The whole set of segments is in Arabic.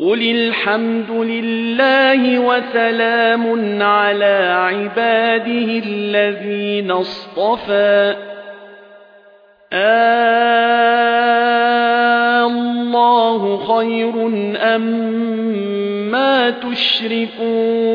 قل الحمد لله وسلام على عباده الذين اصطفى. الله خير أم ما تشركون.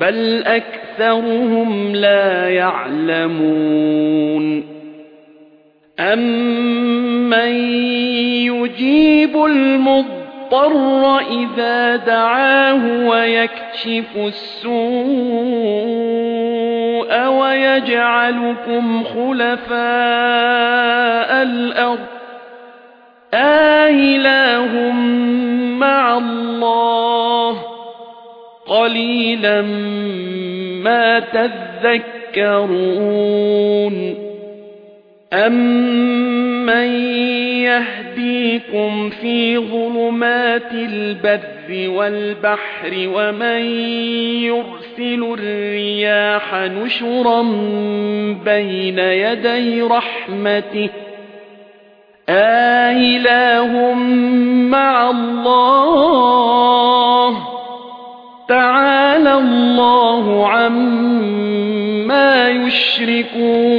بَلْ أَكْثَرُهُمْ لَا يَعْلَمُونَ أَمَّن يُجِيبُ الْمُضْطَرَّ إِذَا دَعَاهُ وَيَكْشِفُ السُّوءَ وَيَجْعَلُكُمْ خُلَفَاءَ الْأَرْضِ أَإِلَٰهٌ قَلِيلًا مَا تَذَكَّرُونَ أَمَّن يَهْدِيكُمْ فِي ظُلُمَاتِ الْبَرِّ وَالْبَحْرِ وَمَن يُرْسِلُ الرِّيَاحَ نُشُرًا بَيْنَ يَدَيْ رَحْمَتِهِ أَإِلَٰهٌ اللَّهُ عَمَّا يُشْرِكُونَ